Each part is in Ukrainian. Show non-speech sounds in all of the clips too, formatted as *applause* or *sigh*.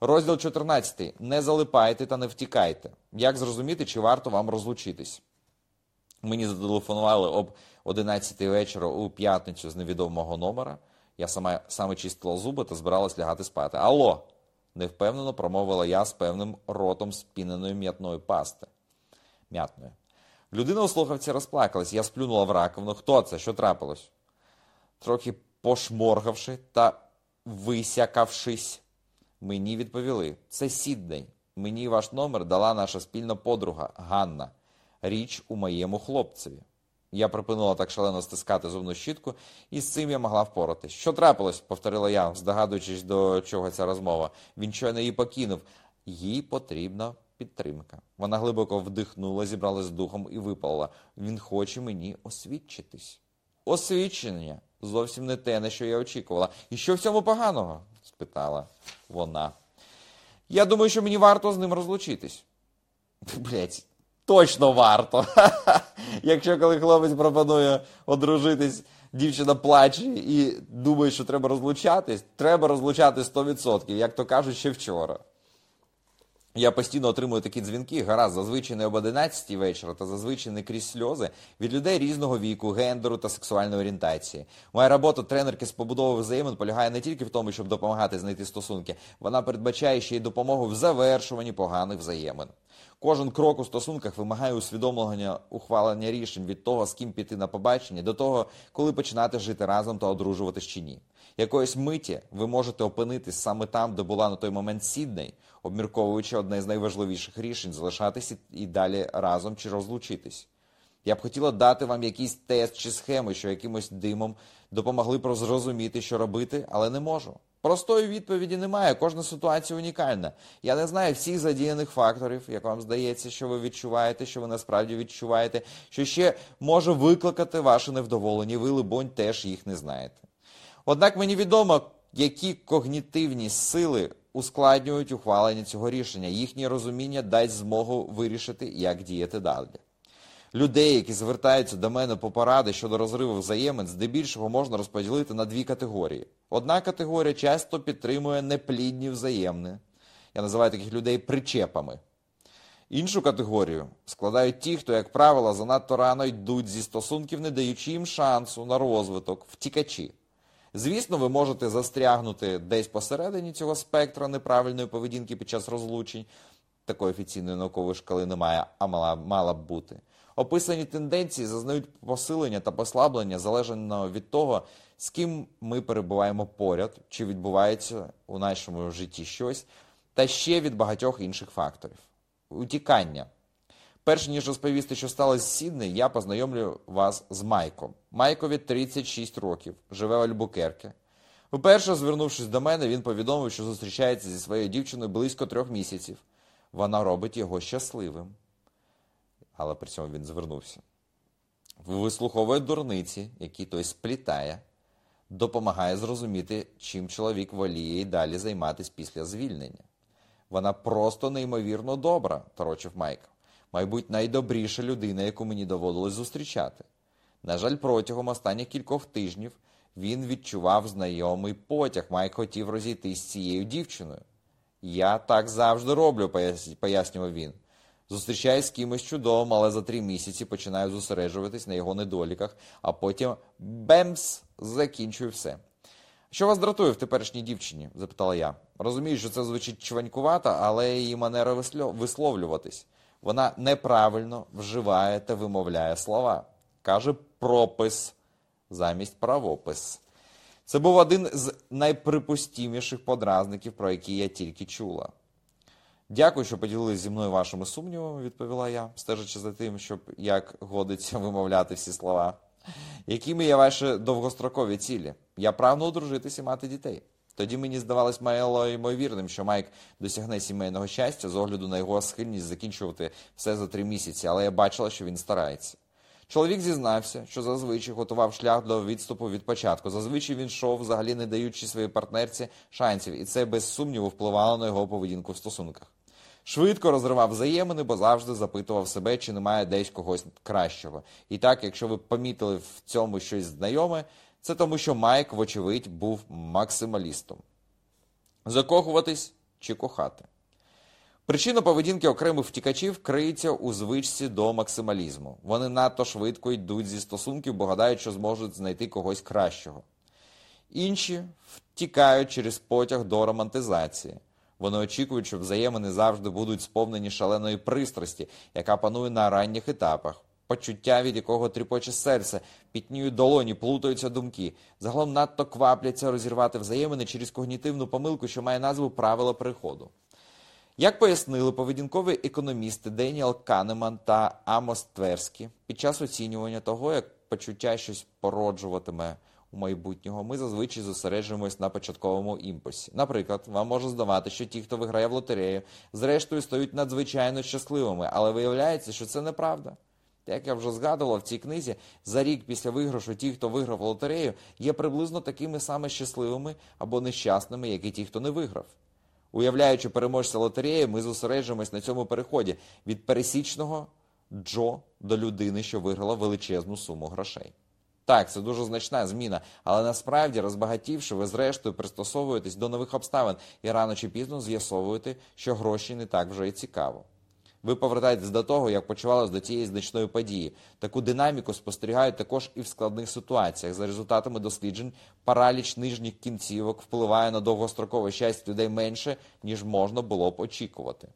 Розділ 14. Не залипайте та не втікайте. Як зрозуміти, чи варто вам розлучитись? Мені зателефонували об 11 вечора у п'ятницю з невідомого номера. Я сама саме чистила зуби та збиралась лягати спати. Алло! невпевнено промовила я з певним ротом спіненої м'ятної пасти. М'ятної. Людина у слухавці розплакалась. Я сплюнула в раковину. Хто це? Що трапилось? Трохи пошморгавши та висякавшись, мені відповіли. Це Сідней. Мені ваш номер дала наша спільна подруга Ганна. Річ у моєму хлопцеві. Я припинила так шалено стискати зубну щітку, і з цим я могла впоратись. Що трапилось? повторила я, здогадуючись, до чого ця розмова. Він щойно її покинув. Їй потрібна підтримка. Вона глибоко вдихнула, зібралась з духом і випалила. Він хоче мені освідчитись. Освідчення зовсім не те, на що я очікувала. І що в цьому поганого? Спитала вона. Я думаю, що мені варто з ним розлучитись. *laughs* Блять, точно варто. *laughs* Якщо коли хлопець пропонує одружитись, дівчина плаче і думає, що треба розлучатись, треба розлучати 100%, як то кажуть, ще вчора. Я постійно отримую такі дзвінки, гаразд, зазвичай не об 11 вечора, та зазвичай не крізь сльози від людей різного віку, гендеру та сексуальної орієнтації. Моя робота тренерки з побудови взаємин полягає не тільки в тому, щоб допомагати знайти стосунки, вона передбачає ще й допомогу в завершуванні поганих взаємин. Кожен крок у стосунках вимагає усвідомлення ухвалення рішень від того, з ким піти на побачення, до того, коли починати жити разом та одружуватись чи ні. Якоїсь миті ви можете опинитись саме там, де була на той момент Сідней, обмірковуючи одне з найважливіших рішень залишатися і далі разом чи розлучитись. Я б хотіла дати вам якийсь тест чи схеми, що якимось димом допомогли б зрозуміти, що робити, але не можу. Простої відповіді немає, кожна ситуація унікальна. Я не знаю всіх задіяних факторів, як вам здається, що ви відчуваєте, що ви насправді відчуваєте, що ще може викликати ваше невдоволення, ви, либонь, теж їх не знаєте. Однак мені відомо, які когнітивні сили ускладнюють ухвалення цього рішення. Їхнє розуміння дасть змогу вирішити, як діяти далі. Людей, які звертаються до мене по поради щодо розриву взаємин, здебільшого можна розподілити на дві категорії. Одна категорія часто підтримує неплідні взаємни. Я називаю таких людей причепами. Іншу категорію складають ті, хто, як правило, занадто рано йдуть зі стосунків, не даючи їм шансу на розвиток, втікачі. Звісно, ви можете застрягнути десь посередині цього спектра неправильної поведінки під час розлучень. Такої офіційної наукової шкали немає, а мала, мала б бути. Описані тенденції зазнають посилення та послаблення залежно від того, з ким ми перебуваємо поряд, чи відбувається у нашому житті щось, та ще від багатьох інших факторів. Утікання. Перш ніж розповісти, що сталося з Сідней, я познайомлю вас з Майком. Майкові 36 років, живе в Альбукерке. Вперше, звернувшись до мене, він повідомив, що зустрічається зі своєю дівчиною близько трьох місяців. Вона робить його щасливим. Але при цьому він звернувся. Вислуховує дурниці, які той сплітає, допомагає зрозуміти, чим чоловік воліє і далі займатися після звільнення. Вона просто неймовірно добра, торочив Майк. Мабуть, найдобріша людина, яку мені доводилось зустрічати. На жаль, протягом останніх кількох тижнів він відчував знайомий потяг. Майк хотів розійтись з цією дівчиною. Я так завжди роблю, пояснював він. Зустрічаюсь з кимось чудовим, але за три місяці починаю зосереджуватись на його недоліках, а потім бемс, закінчую все. Що вас дратує в теперішній дівчині? запитала я. Розумію, що це звучить чванькувато, але її манера висловлюватись. Вона неправильно вживає та вимовляє слова. Каже пропис замість правопис. Це був один з найприпустіміших подразників, про які я тільки чула. Дякую, що поділилися зі мною вашими сумнівами, відповіла я, стежачи за тим, щоб як годиться вимовляти всі слова. Якими є ваші довгострокові цілі? Я прагну одружитися і мати дітей. Тоді мені здавалось мало ймовірним, що Майк досягне сімейного щастя з огляду на його схильність закінчувати все за три місяці, але я бачила, що він старається. Чоловік зізнався, що зазвичай готував шлях до відступу від початку. Зазвичай він йшов, взагалі не даючи своїй партнерці шансів, і це без сумніву впливало на його поведінку в стосунках. Швидко розривав взаємини, бо завжди запитував себе, чи немає десь когось кращого. І так, якщо ви помітили в цьому щось знайоме, це тому, що Майк, вочевидь, був максималістом. Закохуватись чи кохати. Причина поведінки окремих втікачів криється у звичці до максималізму. Вони надто швидко йдуть зі стосунків, бо гадають, що зможуть знайти когось кращого. Інші втікають через потяг до романтизації. Вони очікують, що взаємини завжди будуть сповнені шаленої пристрасті, яка панує на ранніх етапах. Почуття, від якого тріпоче серце, пітніють долоні, плутаються думки. Загалом надто квапляться розірвати взаємини через когнітивну помилку, що має назву правила переходу. Як пояснили поведінкові економісти Деніел Канеман та Амос Тверські, під час оцінювання того, як почуття щось породжуватиме у майбутнього, ми зазвичай зосереджуємось на початковому імпульсі. Наприклад, вам може здавати, що ті, хто виграє в лотерею, зрештою стають надзвичайно щасливими, але виявляється, що це неправда. Як я вже згадував в цій книзі, за рік після виграшу ті, хто виграв лотерею, є приблизно такими саме щасливими або нещасними, як і ті, хто не виграв. Уявляючи переможця лотереї, ми зосереджуємось на цьому переході від пересічного Джо до людини, що виграла величезну суму грошей. Так, це дуже значна зміна, але насправді, розбагатівши, ви зрештою пристосовуєтесь до нових обставин і рано чи пізно з'ясовуєте, що гроші не так вже і цікаво. Ви повертаєтесь до того, як почувалось до цієї значної події. Таку динаміку спостерігають також і в складних ситуаціях. За результатами досліджень, параліч нижніх кінцівок впливає на довгострокове щастя людей менше, ніж можна було б очікувати.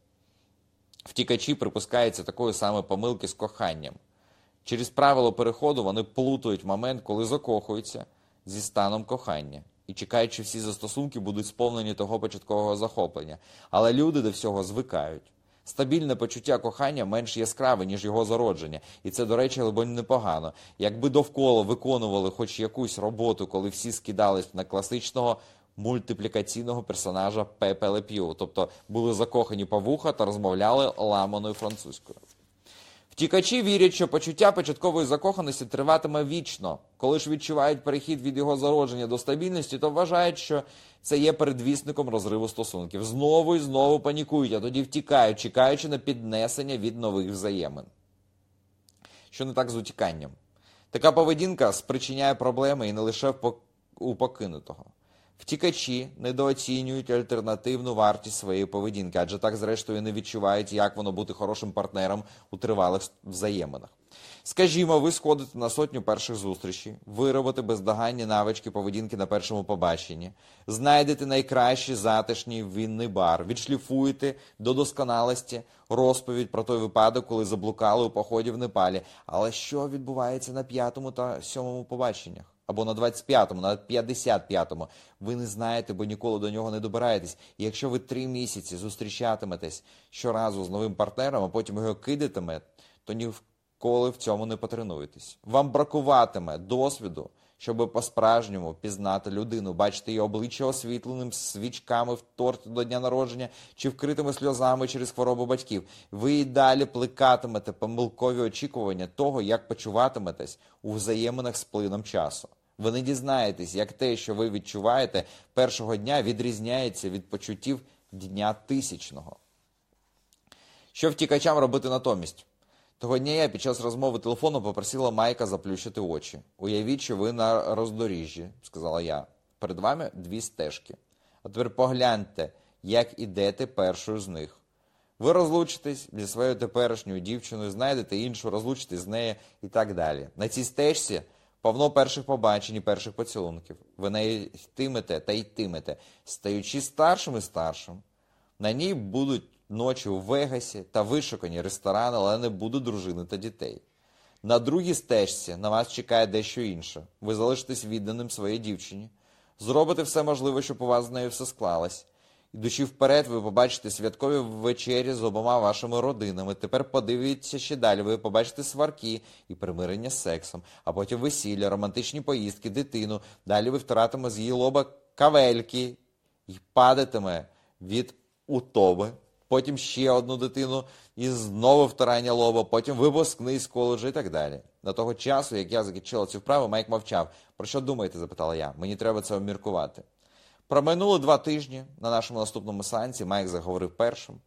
Втікачі припускаються такої самої помилки з коханням. Через правило переходу вони плутають момент, коли закохуються зі станом кохання. І чекають, що всі застосунки будуть сповнені того початкового захоплення. Але люди до всього звикають. Стабільне почуття кохання менш яскраве, ніж його зародження. І це, до речі, либонь, непогано. Якби довкола виконували хоч якусь роботу, коли всі скидались на класичного мультиплікаційного персонажа Пепе Леп'ю, тобто були закохані по вуха та розмовляли ламаною французькою. Втікачі вірять, що почуття початкової закоханості триватиме вічно. Коли ж відчувають перехід від його зародження до стабільності, то вважають, що це є передвісником розриву стосунків. Знову і знову панікують, а тоді втікають, чекаючи на піднесення від нових взаємин. Що не так з утіканням? Така поведінка спричиняє проблеми і не лише у покинутого. Втікачі недооцінюють альтернативну вартість своєї поведінки, адже так, зрештою, не відчувають, як воно бути хорошим партнером у тривалих взаєминах. Скажімо, ви сходите на сотню перших зустрічей, виробите бездоганні навички поведінки на першому побаченні, знайдете найкращий затишній вінний бар, відшліфуєте до досконалості розповідь про той випадок, коли заблукали у поході в Непалі. Але що відбувається на п'ятому та сьомому побаченнях? Або на 25-му, на 55-му. Ви не знаєте, бо ніколи до нього не добираєтесь. І якщо ви три місяці зустрічатиметесь щоразу з новим партнером, а потім його кидатиме, то ніколи в цьому не потренуєтесь. Вам бракуватиме досвіду щоб по-справжньому пізнати людину, бачити її обличчя освітленим свічками в торті до дня народження чи вкритими сльозами через хворобу батьків. Ви і далі плекатимете помилкові очікування того, як почуватиметесь у взаєминах з плином часу. Ви не дізнаєтесь, як те, що ви відчуваєте першого дня, відрізняється від почуттів дня тисячного. Що втікачам робити натомість? Того дня я під час розмови телефону попросила Майка заплющити очі. Уявіть, що ви на роздоріжжі, сказала я. Перед вами дві стежки. А тепер погляньте, як ідете першою з них. Ви розлучитесь зі своєю теперішньою дівчиною, знайдете іншу, розлучитесь з нею і так далі. На цій стежці повно перших побачень і перших поцілунків. Ви неї йтимете та йтимете, стаючи старшим і старшим. На ній будуть ночі у Вегасі та вишукані ресторани, але не буде дружини та дітей. На другій стежці на вас чекає дещо інше. Ви залишитесь відданим своїй дівчині. Зробите все можливе, щоб у вас з нею все склалось. Ідучи вперед, ви побачите святкові вечері з обома вашими родинами. Тепер подивіться ще далі. Ви побачите сварки і примирення з сексом, а потім весілля, романтичні поїздки, дитину. Далі ви втратиме з її лоба кавельки і падатиме від утоби потім ще одну дитину і знову втирання лоба, потім випускний з коледжу і так далі. До того часу, як я закінчила цю вправу, Майк мовчав. Про що думаєте? запитала я. Мені треба це обміркувати. Проминули два тижні на нашому наступному сеансі Майк заговорив першим.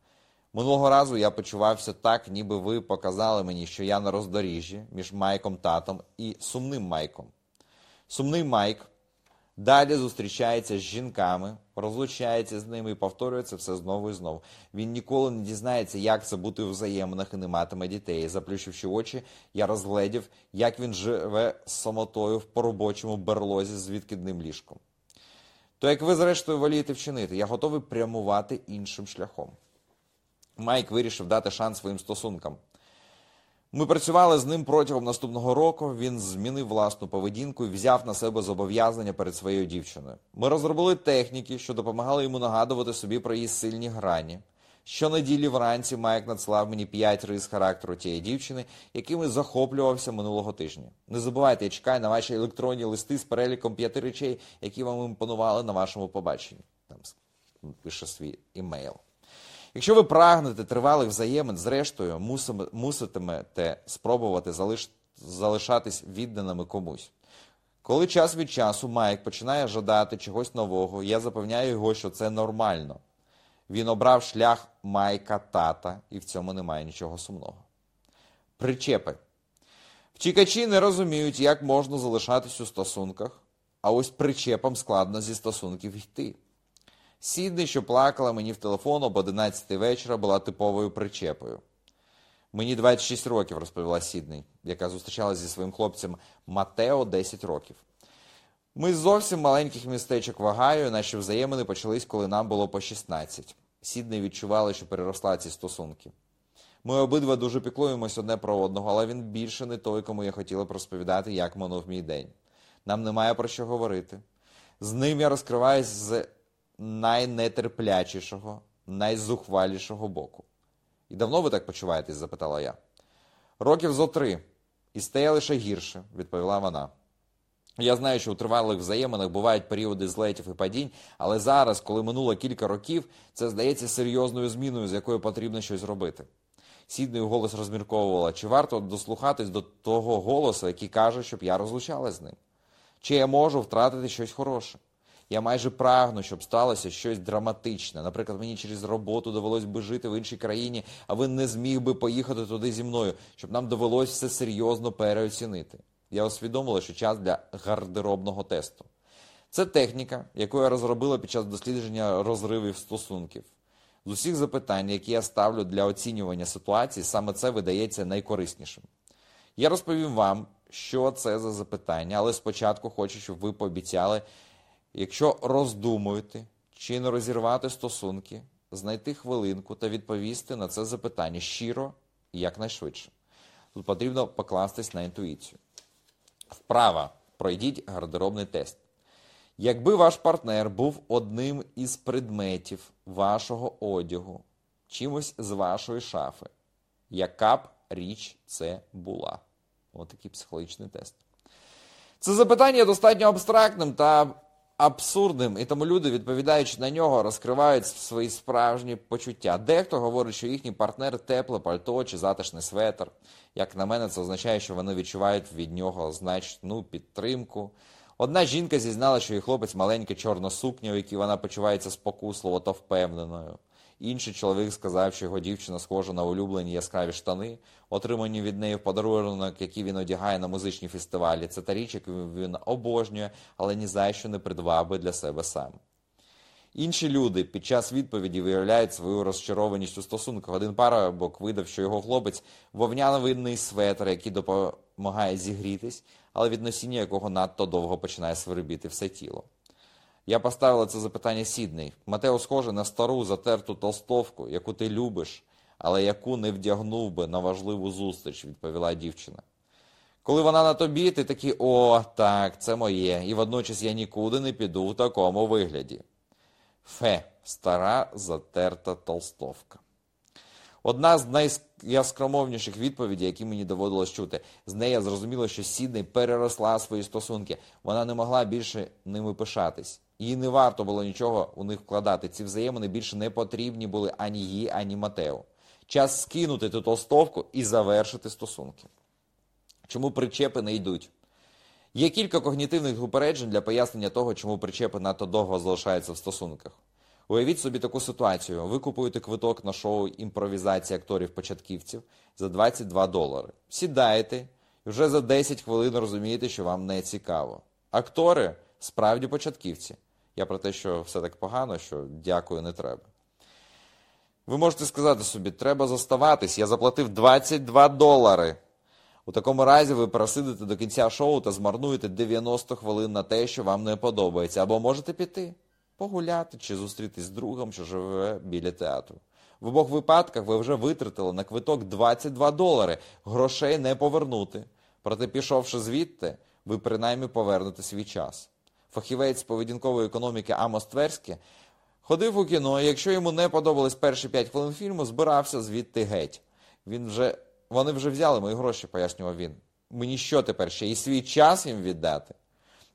Минулого разу я почувався так, ніби ви показали мені, що я на роздоріжжі між Майком татом і сумним Майком. Сумний Майк Далі зустрічається з жінками, розлучається з ними і повторює це все знову і знову. Він ніколи не дізнається, як це бути у взаєминах і не матиме дітей. Заплющивши очі, я розгледів, як він живе з самотою в поробочому берлозі з відкидним ліжком. То як ви, зрештою, волієте вчинити, я готовий прямувати іншим шляхом. Майк вирішив дати шанс своїм стосункам. Ми працювали з ним протягом наступного року. Він змінив власну поведінку і взяв на себе зобов'язання перед своєю дівчиною. Ми розробили техніки, що допомагали йому нагадувати собі про її сильні грані. Щонеділі вранці Майк надсилав мені п'ять рис характеру тієї дівчини, якими захоплювався минулого тижня. Не забувайте, я чекаю на ваші електронні листи з переліком п'яти речей, які вам імпонували на вашому побаченні. Там пише свій імейл. Якщо ви прагнете тривалих взаємин, зрештою муситимете спробувати залиш... залишатись відданими комусь. Коли час від часу Майк починає жадати чогось нового, я запевняю його, що це нормально. Він обрав шлях Майка тата, і в цьому немає нічого сумного. Причепи. Втікачі не розуміють, як можна залишатись у стосунках, а ось причепам складно зі стосунків йти. Сідний, що плакала мені в телефон об 11 вечора, була типовою причепою. Мені 26 років, розповіла Сідний, яка зустрічалася зі своїм хлопцем Матео 10 років. Ми з зовсім маленьких містечок вагаю, наші взаємини почались, коли нам було по 16. Сідний відчували, що переросла ці стосунки. Ми обидва дуже піклуємось одне про одного, але він більше не той, кому я хотіла б розповідати, як минув мій день. Нам немає про що говорити. З ним я розкриваюсь з найнетерплячішого, найзухвалішого боку. І давно ви так почуваєтесь? запитала я. Років зо три. І стає лише гірше, відповіла вона. Я знаю, що у тривалих взаєминах бувають періоди злетів і падінь, але зараз, коли минуло кілька років, це здається серйозною зміною, з якою потрібно щось робити. Сідною голос розмірковувала, чи варто дослухатись до того голосу, який каже, щоб я розлучалась з ним. Чи я можу втратити щось хороше? Я майже прагну, щоб сталося щось драматичне. Наприклад, мені через роботу довелось би жити в іншій країні, а він не зміг би поїхати туди зі мною, щоб нам довелось все серйозно переоцінити. Я усвідомила, що час для гардеробного тесту. Це техніка, яку я розробила під час дослідження розривів стосунків. З усіх запитань, які я ставлю для оцінювання ситуації, саме це видається найкориснішим. Я розповім вам, що це за запитання, але спочатку хочу, щоб ви пообіцяли, якщо роздумуєте чи не розірвати стосунки, знайти хвилинку та відповісти на це запитання щиро і якнайшвидше. Тут потрібно покластись на інтуїцію. Вправа. Пройдіть гардеробний тест. Якби ваш партнер був одним із предметів вашого одягу, чимось з вашої шафи, яка б річ це була? Ось такий психологічний тест. Це запитання достатньо абстрактним та абсурдним, і тому люди, відповідаючи на нього, розкривають свої справжні почуття. Дехто говорить, що їхній партнер тепле пальто чи затишний светр. Як на мене, це означає, що вони відчувають від нього значну підтримку. Одна жінка зізнала, що її хлопець маленька чорна сукня, у якій вона почувається спокусливо та впевненою. Інший чоловік сказав, що його дівчина схожа на улюблені яскраві штани, отримані від неї в подарунок, які він одягає на музичні фестивалі. Це та річ, яку він обожнює, але ні за що не придбав би для себе сам. Інші люди під час відповіді виявляють свою розчарованість у стосунках. Один парабок видав, що його хлопець вовняновинний светр, який допомагає зігрітись, але від носіння якого надто довго починає свербіти все тіло. Я поставила це запитання Сідний. Матео схоже на стару затерту толстовку, яку ти любиш, але яку не вдягнув би на важливу зустріч, відповіла дівчина. Коли вона на тобі, ти такий, о, так, це моє, і водночас я нікуди не піду в такому вигляді. Фе, стара затерта толстовка. Одна з найяскромовніших відповідей, які мені доводилось чути, з неї я зрозуміла, що Сідний переросла свої стосунки. Вона не могла більше ними пишатись. Їй не варто було нічого у них вкладати. Ці взаємини більше не потрібні були ані їй, ані Матео. Час скинути ту толстовку і завершити стосунки. Чому причепи не йдуть? Є кілька когнітивних упереджень для пояснення того, чому причепи надто довго залишаються в стосунках. Уявіть собі таку ситуацію. Ви купуєте квиток на шоу імпровізації акторів-початківців за 22 долари. Сідаєте і вже за 10 хвилин розумієте, що вам не цікаво. Актори справді початківці. Я про те, що все так погано, що дякую, не треба. Ви можете сказати собі, треба зоставатись, я заплатив 22 долари. У такому разі ви просидите до кінця шоу та змарнуєте 90 хвилин на те, що вам не подобається, або можете піти, погуляти чи зустрітись з другом, що живе біля театру. В обох випадках ви вже витратили на квиток 22 долари, грошей не повернути. Проте, пішовши звідти, ви принаймні повернете свій час. Фахівець поведінкової економіки Амос Тверський ходив у кіно, і якщо йому не подобались перші 5 хвилин фільму, збирався звідти геть. Він вже, Вони вже взяли мої гроші, пояснював він. Мені що тепер ще і свій час їм віддати?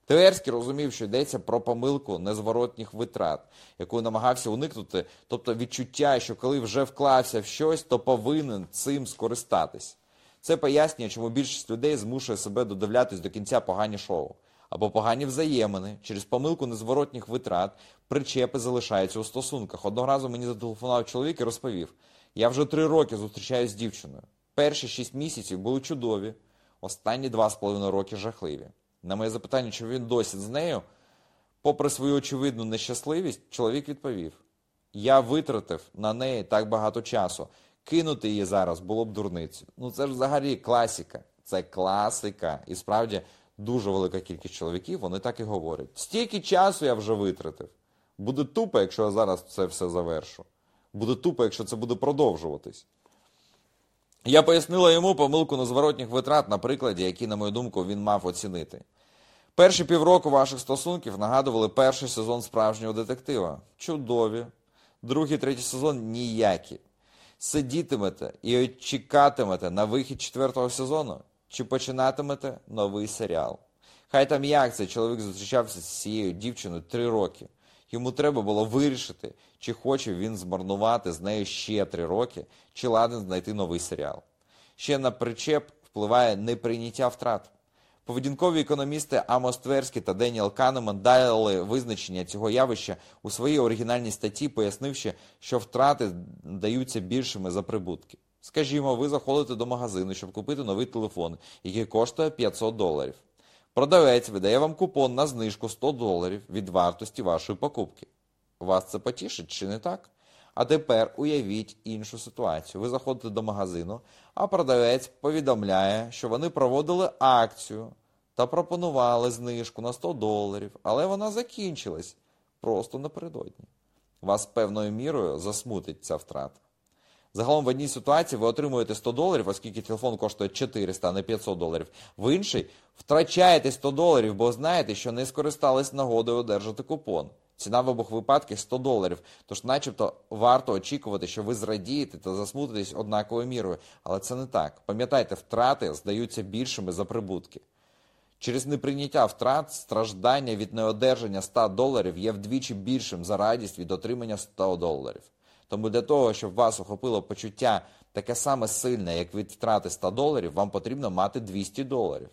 Тверський розумів, що йдеться про помилку незворотніх витрат, яку намагався уникнути, тобто відчуття, що коли вже вклався в щось, то повинен цим скористатись. Це пояснює, чому більшість людей змушує себе додивлятись до кінця погані шоу. Або погані взаємини, через помилку незворотніх витрат, причепи залишаються у стосунках. Одного разу мені зателефонував чоловік і розповів, я вже три роки зустрічаюсь з дівчиною. Перші шість місяців були чудові, останні два з половиною роки жахливі. На моє запитання, чи він досі з нею, попри свою очевидну нещасливість, чоловік відповів: Я витратив на неї так багато часу. Кинути її зараз було б дурницею. Ну це ж взагалі класика. Це класика. І справді дуже велика кількість чоловіків, вони так і говорять. Стільки часу я вже витратив. Буде тупо, якщо я зараз це все завершу. Буде тупо, якщо це буде продовжуватись. Я пояснила йому помилку незворотніх витрат на прикладі, які, на мою думку, він мав оцінити. Перші півроку ваших стосунків нагадували перший сезон справжнього детектива. Чудові. Другий, третій сезон ніякі. Сидітимете і чекатимете на вихід четвертого сезону, чи починатимете новий серіал. Хай там як цей чоловік зустрічався з цією дівчиною три роки. Йому треба було вирішити, чи хоче він змарнувати з нею ще три роки, чи ладен знайти новий серіал. Ще на причеп впливає неприйняття втрат. Поведінкові економісти Амос Тверський та Деніел Канеман дали визначення цього явища у своїй оригінальній статті, пояснивши, що втрати даються більшими за прибутки. Скажімо, ви заходите до магазину, щоб купити новий телефон, який коштує 500 доларів. Продавець видає вам купон на знижку 100 доларів від вартості вашої покупки. Вас це потішить чи не так? А тепер уявіть іншу ситуацію. Ви заходите до магазину, а продавець повідомляє, що вони проводили акцію та пропонували знижку на 100 доларів, але вона закінчилась просто напередодні. Вас певною мірою засмутить ця втрата. Загалом в одній ситуації ви отримуєте 100 доларів, оскільки телефон коштує 400, а не 500 доларів. В іншій втрачаєте 100 доларів, бо знаєте, що не скористались нагодою одержати купон. Ціна в обох випадках 100 доларів. Тож, начебто, варто очікувати, що ви зрадієте та засмутитесь однаковою мірою. Але це не так. Пам'ятайте, втрати здаються більшими за прибутки. Через неприйняття втрат страждання від неодержання 100 доларів є вдвічі більшим за радість від отримання 100 доларів. Тому для того, щоб вас охопило почуття таке саме сильне, як від втрати 100 доларів, вам потрібно мати 200 доларів.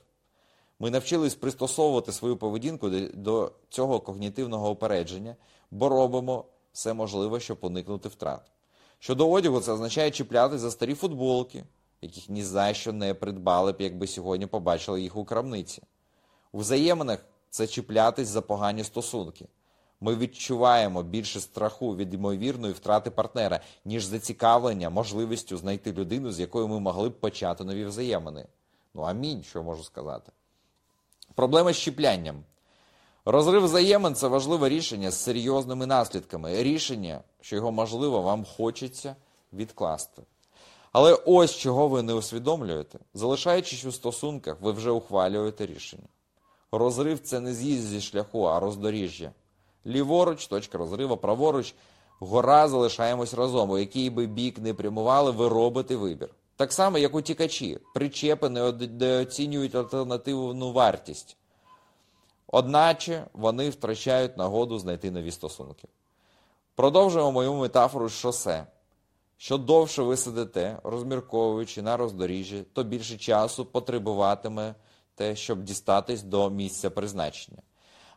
Ми навчились пристосовувати свою поведінку до цього когнітивного опередження, бо робимо все можливе, щоб уникнути втрат. Щодо одягу, це означає чіплятись за старі футболки, яких ні за що не придбали б, якби сьогодні побачили їх у крамниці. У взаєминах це чіплятись за погані стосунки. Ми відчуваємо більше страху від ймовірної втрати партнера, ніж зацікавлення можливістю знайти людину, з якою ми могли б почати нові взаємини. Ну, амінь, що можу сказати. Проблема з щіплянням. Розрив взаємин це важливе рішення з серйозними наслідками. Рішення, що його можливо вам хочеться відкласти. Але ось чого ви не усвідомлюєте. Залишаючись у стосунках, ви вже ухвалюєте рішення. Розрив це не з'їзд зі шляху, а роздоріжжя. Ліворуч, точка розриву, праворуч, гора залишаємось разом. У який би бік не прямували, ви робите вибір. Так само, як утікачі, причепи не оцінюють альтернативну вартість. Одначе вони втрачають нагоду знайти нові стосунки. Продовжуємо мою метафору з шосе. Що довше ви сидите, розмірковуючи на роздоріжжі, то більше часу потребуватиме те, щоб дістатись до місця призначення.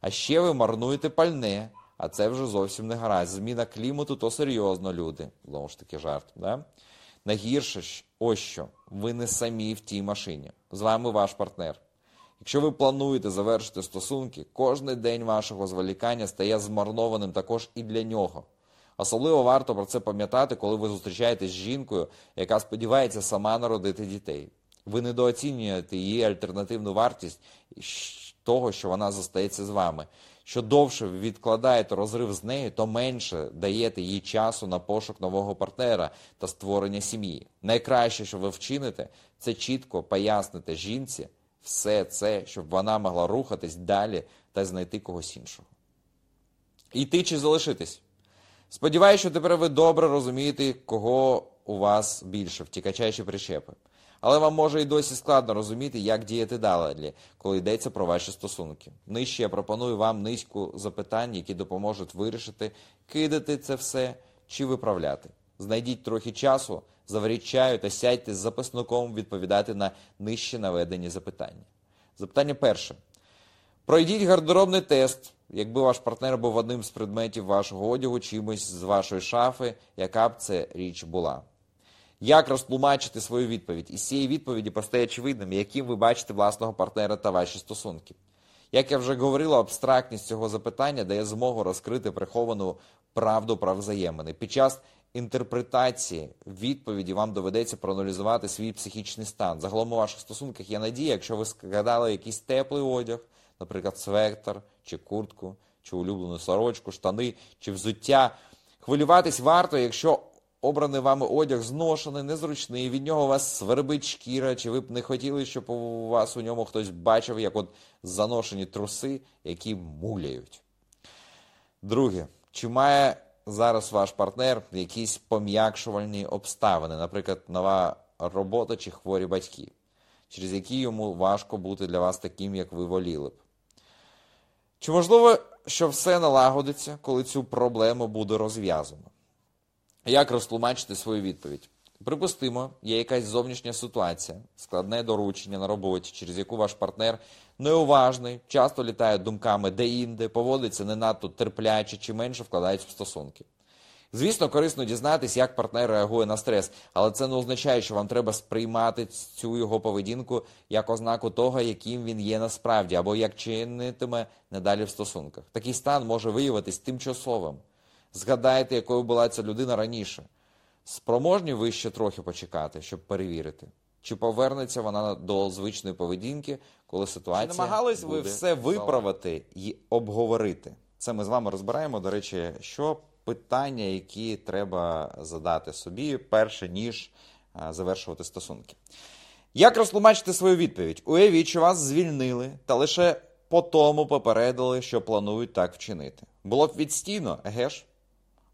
А ще ви марнуєте пальне, а це вже зовсім не гаразд. Зміна клімату то серйозно, люди. Знову ж таки, жарт. Да? Найгірше ось що, ви не самі в тій машині. З вами ваш партнер. Якщо ви плануєте завершити стосунки, кожний день вашого зволікання стає змарнованим також і для нього. Особливо варто про це пам'ятати, коли ви зустрічаєтесь з жінкою, яка сподівається сама народити дітей. Ви недооцінюєте її альтернативну вартість того, що вона зостається з вами. Що довше відкладаєте розрив з нею, то менше даєте їй часу на пошук нового партнера та створення сім'ї. Найкраще, що ви вчините, це чітко пояснити жінці все це, щоб вона могла рухатись далі та знайти когось іншого. Йти чи залишитись? Сподіваюся, що тепер ви добре розумієте, кого у вас більше, втікача чи прищепи. Але вам може і досі складно розуміти, як діяти далі, коли йдеться про ваші стосунки. Нижче я пропоную вам низьку запитань, які допоможуть вирішити, кидати це все чи виправляти. Знайдіть трохи часу, заваріть чаю та сядьте з записником відповідати на нижче наведені запитання. Запитання перше. Пройдіть гардеробний тест, якби ваш партнер був одним з предметів вашого одягу, чимось з вашої шафи, яка б це річ була. Як розтлумачити свою відповідь? Із цієї відповіді постає очевидним, яким ви бачите власного партнера та ваші стосунки. Як я вже говорила, абстрактність цього запитання дає змогу розкрити приховану правду про взаємини. Під час інтерпретації відповіді вам доведеться проаналізувати свій психічний стан. Загалом у ваших стосунках є надія, якщо ви складали якийсь теплий одяг, наприклад, свектор, чи куртку, чи улюблену сорочку, штани, чи взуття. Хвилюватись варто, якщо обраний вами одяг зношений, незручний, від нього вас свербить шкіра, чи ви б не хотіли, щоб у вас у ньому хтось бачив, як от заношені труси, які муляють. Друге, чи має зараз ваш партнер якісь пом'якшувальні обставини, наприклад, нова робота чи хворі батьки, через які йому важко бути для вас таким, як ви воліли б. Чи можливо, що все налагодиться, коли цю проблему буде розв'язано? Як розтлумачити свою відповідь? Припустимо, є якась зовнішня ситуація, складне доручення на роботі, через яку ваш партнер неуважний, часто літає думками де-інде, поводиться не надто терпляче чи менше вкладається в стосунки. Звісно, корисно дізнатися, як партнер реагує на стрес, але це не означає, що вам треба сприймати цю його поведінку як ознаку того, яким він є насправді, або як чинитиме недалі в стосунках. Такий стан може виявитись тимчасовим. Згадайте, якою була ця людина раніше. Спроможні ви ще трохи почекати, щоб перевірити. Чи повернеться вона до звичної поведінки, коли ситуація. Чи намагались ви все виправити і обговорити? Це ми з вами розбираємо. До речі, що питання, які треба задати собі, перше ніж завершувати стосунки. Як розтлумачити свою відповідь? Уявіть, що вас звільнили, та лише по тому попередили, що планують так вчинити. Було б відстійно, еге ж?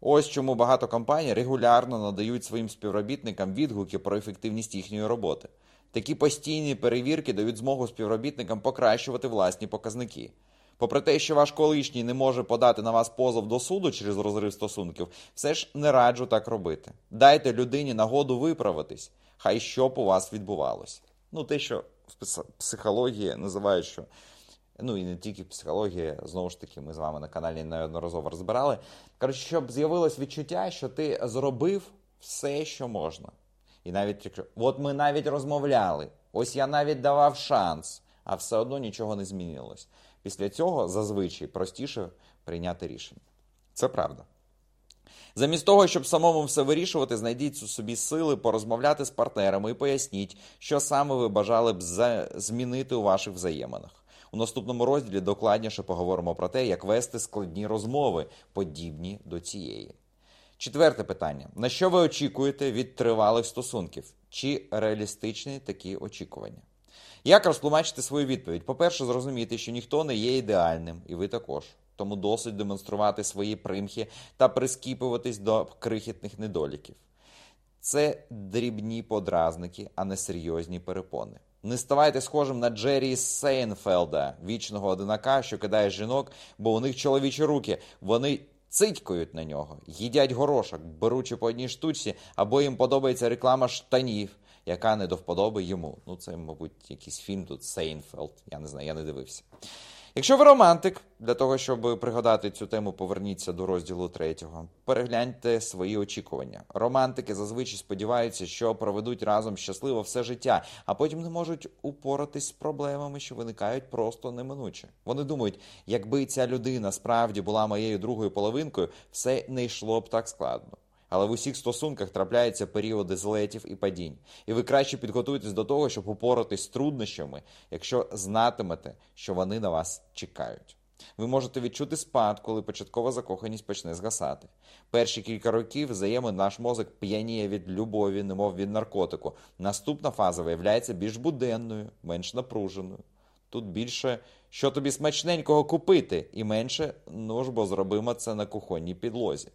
Ось чому багато компаній регулярно надають своїм співробітникам відгуки про ефективність їхньої роботи. Такі постійні перевірки дають змогу співробітникам покращувати власні показники. Попри те, що ваш колишній не може подати на вас позов до суду через розрив стосунків, все ж не раджу так робити. Дайте людині нагоду виправитись, хай що б у вас відбувалося. Ну, те, що в психології що ну і не тільки психологія, знову ж таки, ми з вами на каналі неодноразово розбирали. Коротше, щоб з'явилось відчуття, що ти зробив все, що можна. І навіть от ми навіть розмовляли, ось я навіть давав шанс, а все одно нічого не змінилось. Після цього зазвичай простіше прийняти рішення. Це правда. Замість того, щоб самому все вирішувати, знайдіть у собі сили порозмовляти з партнерами і поясніть, що саме ви бажали б змінити у ваших взаєминах. У наступному розділі докладніше поговоримо про те, як вести складні розмови, подібні до цієї. Четверте питання: на що ви очікуєте від тривалих стосунків? Чи реалістичні такі очікування? Як розтлумачити свою відповідь? По-перше, зрозуміти, що ніхто не є ідеальним, і ви також. Тому досить демонструвати свої примхи та прискіпуватись до крихітних недоліків. Це дрібні подразники, а не серйозні перепони. Не ставайте схожим на Джері Сейнфелда, вічного одинака, що кидає жінок, бо у них чоловічі руки. Вони цитькають на нього, їдять горошок, беручи по одній штучці, або їм подобається реклама штанів, яка не до вподоби йому. Ну, це, мабуть, якийсь фільм тут Сейнфелд. Я не знаю, я не дивився. Якщо ви романтик, для того, щоб пригадати цю тему, поверніться до розділу третього. Перегляньте свої очікування. Романтики зазвичай сподіваються, що проведуть разом щасливо все життя, а потім не можуть упоратись з проблемами, що виникають просто неминуче. Вони думають, якби ця людина справді була моєю другою половинкою, все не йшло б так складно. Але в усіх стосунках трапляються періоди злетів і падінь. І ви краще підготуєтесь до того, щоб упоратись з труднощами, якщо знатимете, що вони на вас чекають. Ви можете відчути спад, коли початкова закоханість почне згасати. Перші кілька років взаємин наш мозок п'яніє від любові, немов від наркотику. Наступна фаза виявляється більш буденною, менш напруженою. Тут більше що тобі смачненького купити, і менше ну ж бо зробимо це на кухонній підлозі.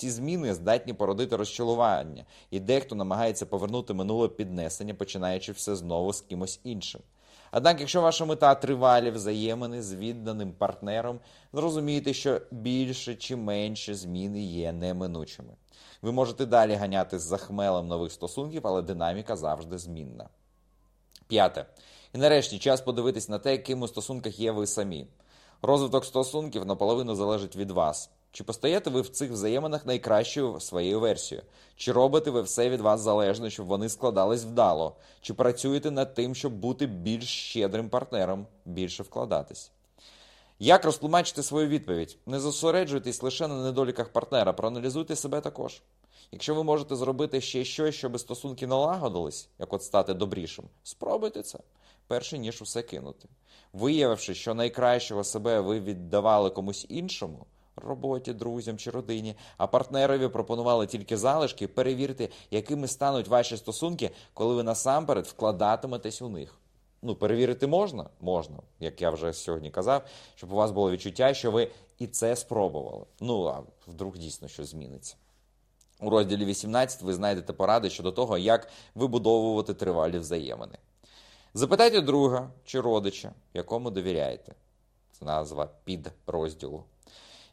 Ці зміни здатні породити розчарування, і дехто намагається повернути минуле піднесення, починаючи все знову з кимось іншим. Однак, якщо ваша мета тривалі взаємини з відданим партнером, зрозумійте, що більше чи менше зміни є неминучими. Ви можете далі ганяти з захмелем нових стосунків, але динаміка завжди змінна. П'яте. І нарешті час подивитись на те, яким у стосунках є ви самі. Розвиток стосунків наполовину залежить від вас. Чи постаєте ви в цих взаєминах найкращою своєю версією? Чи робите ви все від вас залежне, щоб вони складались вдало? Чи працюєте над тим, щоб бути більш щедрим партнером, більше вкладатись? Як розтлумачити свою відповідь? Не зосереджуйтесь лише на недоліках партнера, проаналізуйте себе також. Якщо ви можете зробити ще щось, щоб стосунки налагодились, як от стати добрішим, спробуйте це, перше ніж усе кинути. Виявивши, що найкращого себе ви віддавали комусь іншому роботі, друзям чи родині, а партнерові пропонували тільки залишки, перевірте, якими стануть ваші стосунки, коли ви насамперед вкладатиметесь у них. Ну, перевірити можна? Можна, як я вже сьогодні казав, щоб у вас було відчуття, що ви і це спробували. Ну, а вдруг дійсно щось зміниться. У розділі 18 ви знайдете поради щодо того, як вибудовувати тривалі взаємини. Запитайте друга чи родича, якому довіряєте. Це назва підрозділу.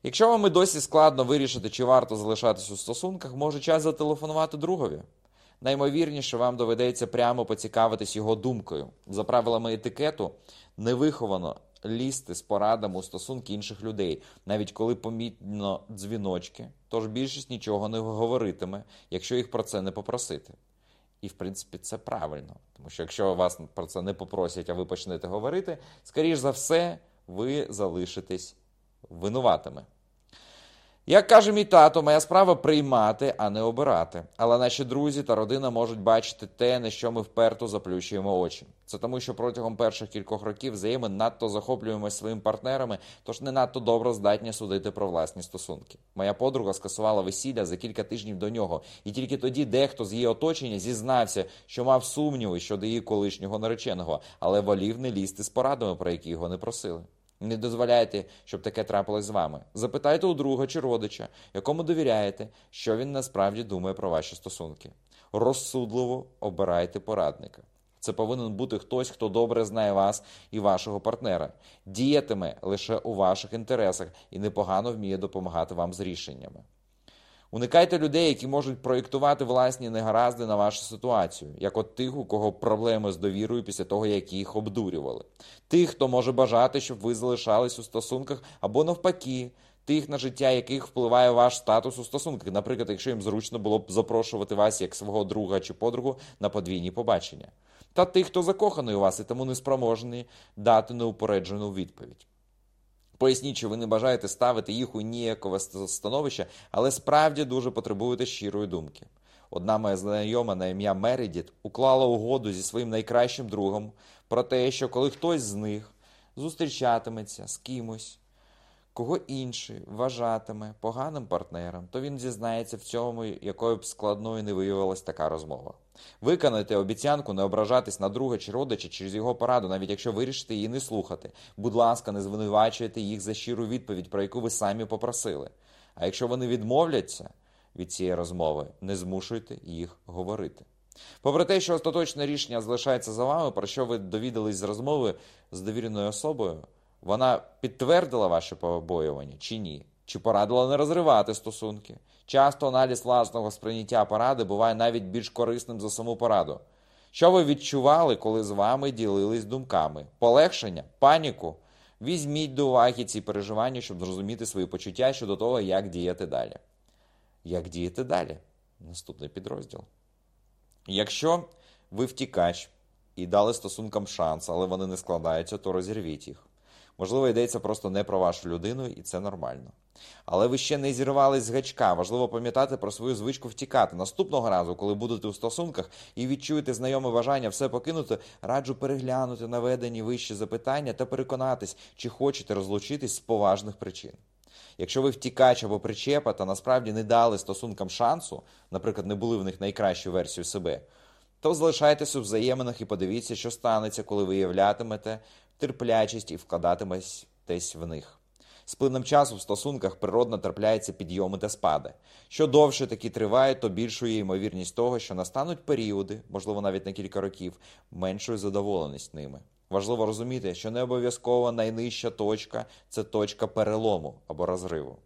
Якщо вам і досі складно вирішити, чи варто залишатись у стосунках, може час зателефонувати другові. Наймовірніше, вам доведеться прямо поцікавитись його думкою. За правилами етикету, невиховано лізти з порадами у стосунки інших людей, навіть коли помітно дзвіночки, тож більшість нічого не говоритиме, якщо їх про це не попросити. І, в принципі, це правильно, тому що якщо вас про це не попросять, а ви почнете говорити, скоріш за все, ви залишитесь винуватими. Як каже мій тато, моя справа приймати, а не обирати. Але наші друзі та родина можуть бачити те, на що ми вперто заплющуємо очі. Це тому, що протягом перших кількох років взаємин надто захоплюємося своїми партнерами, тож не надто добре здатні судити про власні стосунки. Моя подруга скасувала весілля за кілька тижнів до нього, і тільки тоді дехто з її оточення зізнався, що мав сумніви щодо її колишнього нареченого, але волів не лізти з порадами, про які його не просили. Не дозволяйте, щоб таке трапилось з вами. Запитайте у друга чи родича, якому довіряєте, що він насправді думає про ваші стосунки. Розсудливо обирайте порадника. Це повинен бути хтось, хто добре знає вас і вашого партнера, діятиме лише у ваших інтересах і непогано вміє допомагати вам з рішеннями. Уникайте людей, які можуть проєктувати власні негаразди на вашу ситуацію, як от тих, у кого проблеми з довірою після того, як їх обдурювали. Тих, хто може бажати, щоб ви залишались у стосунках, або навпаки, тих, на життя яких впливає ваш статус у стосунках. Наприклад, якщо їм зручно було б запрошувати вас як свого друга чи подругу на подвійні побачення. Та тих, хто закоханий у вас і тому неспроможний дати неупереджену відповідь. Поясніть, що ви не бажаєте ставити їх у ніякове становище, але справді дуже потребуєте щирої думки. Одна моя знайома на ім'я Мередіт уклала угоду зі своїм найкращим другом про те, що коли хтось з них зустрічатиметься з кимось, кого інший вважатиме поганим партнером, то він зізнається в цьому, якою б складною не виявилась така розмова. Виконайте обіцянку не ображатись на друга чи родича через його пораду, навіть якщо вирішите її не слухати. Будь ласка, не звинувачуйте їх за щиру відповідь, про яку ви самі попросили. А якщо вони відмовляться від цієї розмови, не змушуйте їх говорити. Попри те, що остаточне рішення залишається за вами, про що ви довідались з розмови з довіреною особою, вона підтвердила ваше побоювання чи ні? Чи порадила не розривати стосунки? Часто аналіз власного сприйняття поради буває навіть більш корисним за саму пораду. Що ви відчували, коли з вами ділились думками? Полегшення, паніку, Візьміть до уваги ці переживання, щоб зрозуміти свої почуття щодо того, як діяти далі. Як діяти далі? Наступний підрозділ. Якщо ви втікач і дали стосункам шанс, але вони не складаються, то розірвіть їх. Можливо, йдеться просто не про вашу людину, і це нормально. Але ви ще не зірвались з гачка. Важливо пам'ятати про свою звичку втікати. Наступного разу, коли будете у стосунках і відчуєте знайоме бажання все покинути, раджу переглянути наведені вищі запитання та переконатись, чи хочете розлучитись з поважних причин. Якщо ви втікач або причепа та насправді не дали стосункам шансу, наприклад, не були в них найкращу версію себе, то залишайтесь у взаєминах і подивіться, що станеться, коли ви являтимете терплячість і вкладатиметесь в них. З плином часу в стосунках природно трапляються підйоми та спади. Що довше такі тривають, то більшою ймовірність того, що настануть періоди, можливо, навіть на кілька років, меншою задоволеність ними. Важливо розуміти, що не обов'язково найнижча точка це точка перелому або розриву.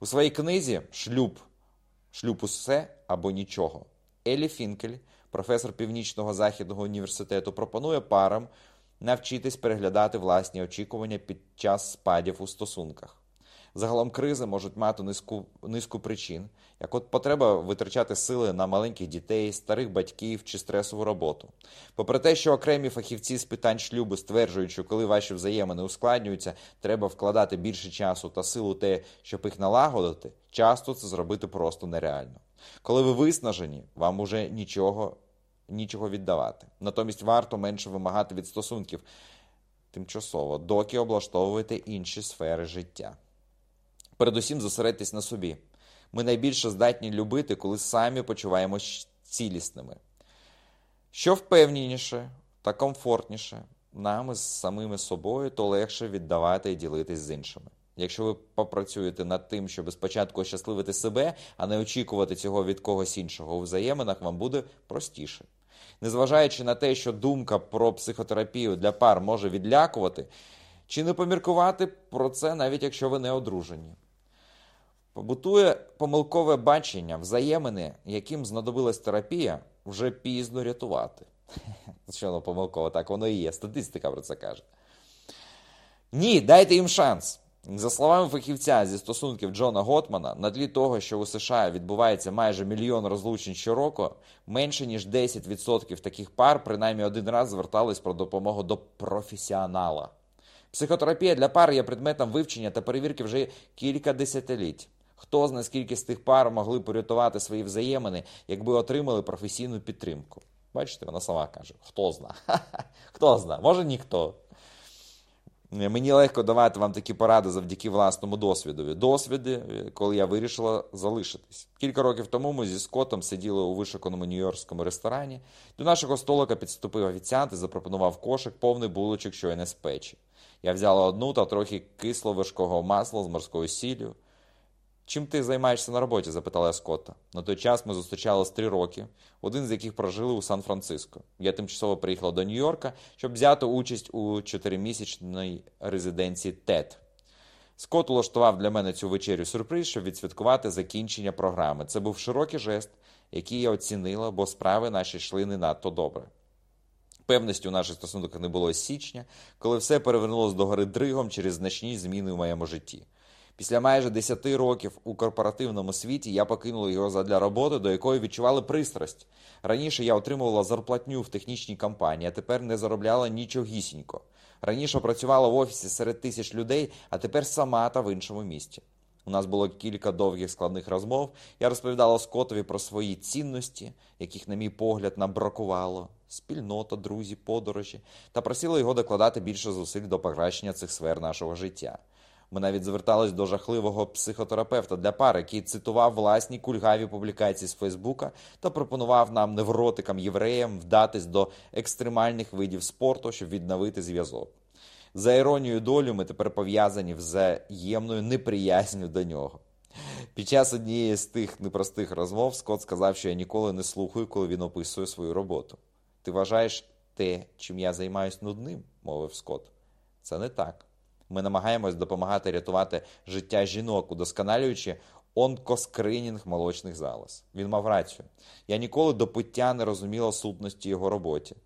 У своїй книзі Шлюб, шлюб усе або нічого. Елі Фінкель, професор Північного західного університету, пропонує парам навчитись переглядати власні очікування під час спадів у стосунках. Загалом кризи можуть мати низку низку причин, як от потреба витрачати сили на маленьких дітей, старих батьків чи стресову роботу. Попри те, що окремі фахівці з питань шлюбу стверджують, що коли ваші взаємини ускладнюються, треба вкладати більше часу та силу те, щоб їх налагодити, часто це зробити просто нереально. Коли ви виснажені, вам уже нічого нічого віддавати. Натомість варто менше вимагати від стосунків тимчасово, доки облаштовуєте інші сфери життя. Передусім зосередьтесь на собі. Ми найбільше здатні любити, коли самі почуваємось цілісними. Що впевненіше та комфортніше нам з самими собою, то легше віддавати і ділитись з іншими. Якщо ви попрацюєте над тим, щоб спочатку щасливити себе, а не очікувати цього від когось іншого у взаєминах, вам буде простіше. Незважаючи на те, що думка про психотерапію для пар може відлякувати, чи не поміркувати про це, навіть якщо ви не одружені. Побутує помилкове бачення, взаємини, яким знадобилась терапія, вже пізно рятувати. *laughs* Що воно помилково, так воно і є. Статистика про це каже. Ні, дайте їм шанс. За словами фахівця зі стосунків Джона Готмана, на тлі того, що у США відбувається майже мільйон розлучень щороку, менше ніж 10% таких пар принаймні один раз звертались про допомогу до професіонала. Психотерапія для пар є предметом вивчення та перевірки вже кілька десятиліть. Хто знає, скільки з тих пар могли порятувати свої взаємини, якби отримали професійну підтримку? Бачите, вона сама каже: хто зна? *laughs* Хто зна? Може ніхто. Мені легко давати вам такі поради завдяки власному досвідові. Досвіди, коли я вирішила залишитись. Кілька років тому ми зі Скотом сиділи у вишуканому нью-йоркському ресторані. До нашого столика підступив офіціант і запропонував кошик повний булочок, що й не з печі. Я взяла одну та трохи кисло вершкового масла з морською сіллю. Чим ти займаєшся на роботі? запитала я Скотта. На той час ми зустрічались три роки, один з яких прожили у Сан-Франциско. Я тимчасово приїхала до Нью-Йорка, щоб взяти участь у чотиримісячній резиденції ТЕД. Скотт улаштував для мене цю вечерю сюрприз, щоб відсвяткувати закінчення програми. Це був широкий жест, який я оцінила, бо справи наші йшли не надто добре. Певності у наших стосунках не було з січня, коли все перевернулося до гори дригом через значні зміни у моєму житті. Після майже 10 років у корпоративному світі я покинула його задля роботи, до якої відчували пристрасть. Раніше я отримувала зарплатню в технічній компанії, а тепер не заробляла нічогісінько. Раніше працювала в офісі серед тисяч людей, а тепер сама та в іншому місті. У нас було кілька довгих складних розмов. Я розповідала Скотові про свої цінності, яких, на мій погляд, нам бракувало, спільнота, друзі, подорожі, та просила його докладати більше зусиль до покращення цих сфер нашого життя. Ми навіть звертались до жахливого психотерапевта для пар, який цитував власні кульгаві публікації з Фейсбука та пропонував нам, невротикам євреям, вдатись до екстремальних видів спорту, щоб відновити зв'язок. За іронією долю, ми тепер пов'язані взаємною неприязню до нього. Під час однієї з тих непростих розмов Скотт сказав, що я ніколи не слухаю, коли він описує свою роботу. Ти вважаєш те, чим я займаюся нудним, мовив Скотт. Це не так. Ми намагаємось допомагати рятувати життя жінок, удосконалюючи онкоскринінг молочних залоз. Він мав рацію. Я ніколи до пиття не розуміла сутності його роботі.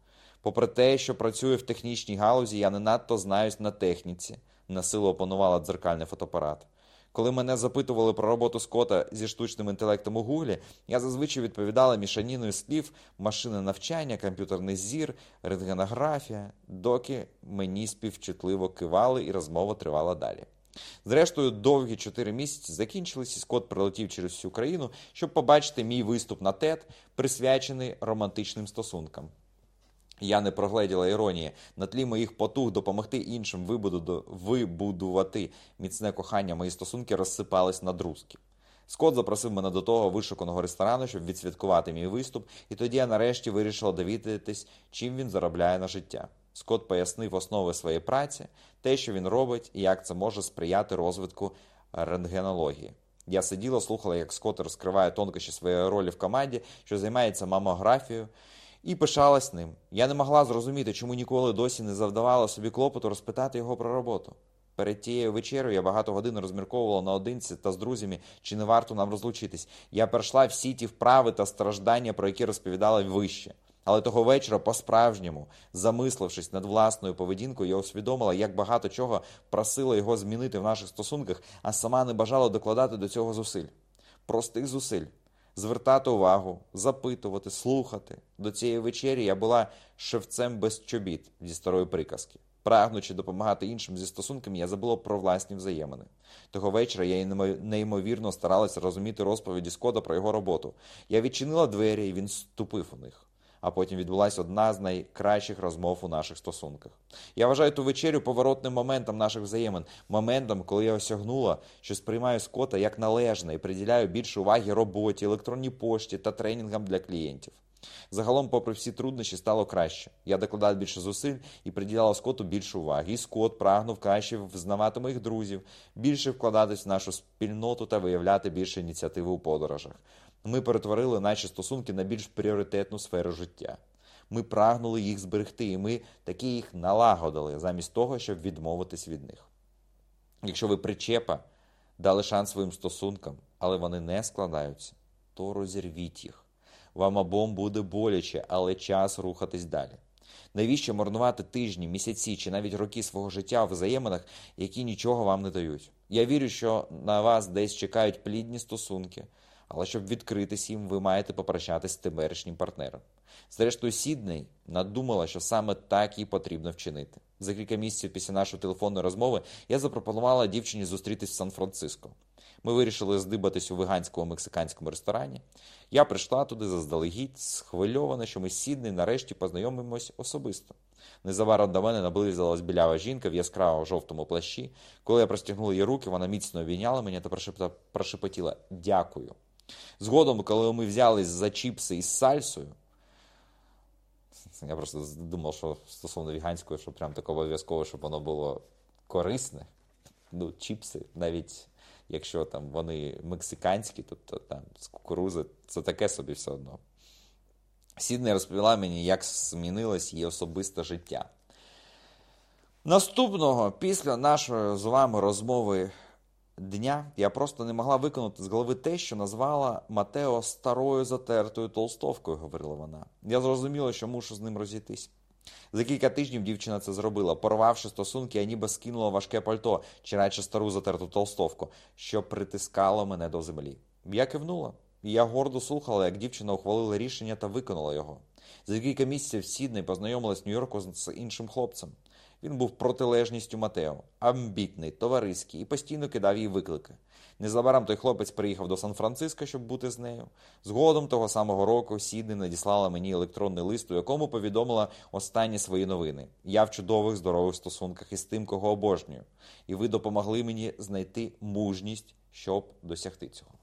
Попри те, що працюю в технічній галузі, я не надто знаюсь на техніці, на силу опанувала дзеркальний фотоапарат. Коли мене запитували про роботу Скотта зі штучним інтелектом у Гуглі, я зазвичай відповідала мішаніною слів, машини навчання, комп'ютерний зір, рентгенографія, доки мені співчутливо кивали і розмова тривала далі. Зрештою, довгі чотири місяці закінчились, і Скотт прилетів через всю країну, щоб побачити мій виступ на ТЕД, присвячений романтичним стосункам. Я не прогледіла іронії на тлі моїх потуг допомогти іншим вибудувати міцне кохання. Мої стосунки розсипались на друзки. Скот запросив мене до того вишуканого ресторану, щоб відсвяткувати мій виступ, і тоді я нарешті вирішила довідатись, чим він заробляє на життя. Скот пояснив основи своєї праці, те, що він робить, і як це може сприяти розвитку рентгенології. Я сиділа, слухала, як Скот розкриває тонкощі своєї ролі в команді, що займається мамографією і пишалась ним. Я не могла зрозуміти, чому ніколи досі не завдавала собі клопоту розпитати його про роботу. Перед тією вечерею я багато годин розмірковувала наодинці та з друзями, чи не варто нам розлучитись. Я пройшла всі ті вправи та страждання, про які розповідала вище. Але того вечора, по-справжньому, замислившись над власною поведінкою, я усвідомила, як багато чого просила його змінити в наших стосунках, а сама не бажала докладати до цього зусиль. Простих зусиль звертати увагу, запитувати, слухати. До цієї вечері я була шевцем без чобіт зі старої приказки. Прагнучи допомагати іншим зі стосунками, я забула про власні взаємини. Того вечора я неймовірно старалася розуміти розповіді Скода про його роботу. Я відчинила двері, і він ступив у них а потім відбулася одна з найкращих розмов у наших стосунках. Я вважаю ту вечерю поворотним моментом наших взаємин, моментом, коли я осягнула, що сприймаю скота як належне і приділяю більше уваги роботі, електронній пошті та тренінгам для клієнтів. Загалом, попри всі труднощі, стало краще. Я докладав більше зусиль і приділяла Скоту більше уваги. І Скот прагнув краще взнавати моїх друзів, більше вкладатись в нашу спільноту та виявляти більше ініціативи у подорожах. Ми перетворили наші стосунки на більш пріоритетну сферу життя. Ми прагнули їх зберегти, і ми таки їх налагодили, замість того, щоб відмовитись від них. Якщо ви причепа дали шанс своїм стосункам, але вони не складаються, то розірвіть їх. Вам обом буде боляче, але час рухатись далі. Навіщо марнувати тижні, місяці чи навіть роки свого життя в взаєминах, які нічого вам не дають? Я вірю, що на вас десь чекають плідні стосунки, але щоб відкритись їм, ви маєте попрощатись з теперішнім партнером. Зрештою, Сідней надумала, що саме так їй потрібно вчинити. За кілька місяців після нашої телефонної розмови я запропонувала дівчині зустрітись в Сан-Франциско. Ми вирішили здибатись у веганському мексиканському ресторані. Я прийшла туди заздалегідь, схвильована, що ми з Сідней нарешті познайомимось особисто. Незабаром до мене наблизилась білява жінка в яскраво жовтому плащі. Коли я простягнула її руки, вона міцно обійняла мене та прошепотіла Дякую. Згодом, коли ми взялись за чіпси із сальсою, я просто думав, що стосовно віганської, що прям таке обов'язково, щоб воно було корисне. Ну, чіпси, навіть якщо там вони мексиканські, тобто там з кукурузи, це таке собі все одно. Сідней розповіла мені, як змінилось її особисте життя. Наступного, після нашої з вами розмови дня я просто не могла виконати з голови те, що назвала Матео старою затертою толстовкою, говорила вона. Я зрозуміла, що мушу з ним розійтись. За кілька тижнів дівчина це зробила, порвавши стосунки, я ніби скинула важке пальто, чи радше стару затерту толстовку, що притискало мене до землі. Я кивнула, і я гордо слухала, як дівчина ухвалила рішення та виконала його. За кілька місяців Сідней познайомилась в Нью-Йорку з іншим хлопцем. Він був протилежністю Матео, амбітний, товариський і постійно кидав їй виклики. Незабаром той хлопець приїхав до Сан-Франциско, щоб бути з нею. Згодом того самого року Сідни надіслала мені електронний лист, у якому повідомила останні свої новини. Я в чудових здорових стосунках із тим, кого обожнюю. І ви допомогли мені знайти мужність, щоб досягти цього.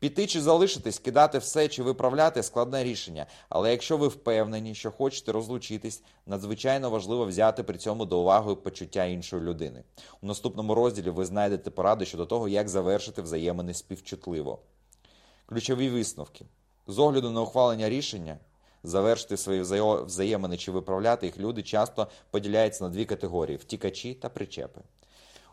Піти чи залишитись, кидати все чи виправляти складне рішення. Але якщо ви впевнені, що хочете розлучитись, надзвичайно важливо взяти при цьому до уваги почуття іншої людини. У наступному розділі ви знайдете поради щодо того, як завершити взаємини співчутливо. Ключові висновки. З огляду на ухвалення рішення, завершити свої взаємини чи виправляти їх люди часто поділяються на дві категорії втікачі та причепи.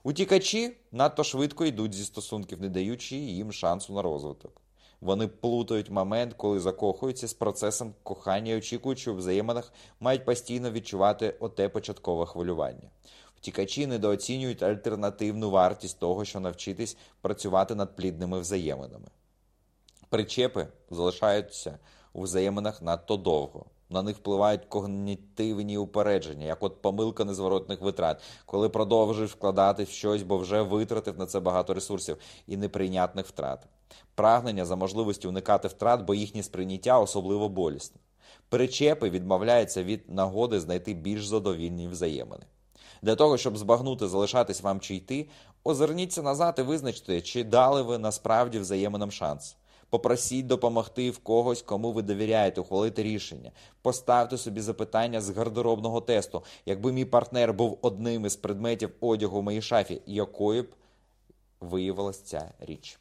Утікачі надто швидко йдуть зі стосунків, не даючи їм шансу на розвиток. Вони плутають момент, коли закохуються з процесом кохання і очікують, що в взаєминах мають постійно відчувати оте початкове хвилювання. Втікачі недооцінюють альтернативну вартість того, що навчитись працювати над плідними взаєминами. Причепи залишаються у взаєминах надто довго. На них впливають когнітивні упередження, як от помилка незворотних витрат, коли продовжуєш вкладати в щось, бо вже витратив на це багато ресурсів і неприйнятних втрат. Прагнення за можливості уникати втрат, бо їхнє сприйняття особливо болісне. Причепи відмовляються від нагоди знайти більш задовільні взаємини. Для того, щоб збагнути, залишатись вам чи йти, озирніться назад і визначте, чи дали ви насправді взаєминам шанс. Попросіть допомогти в когось, кому ви довіряєте, ухвалити рішення. Поставте собі запитання з гардеробного тесту. Якби мій партнер був одним із предметів одягу в моїй шафі, якою б виявилася ця річ?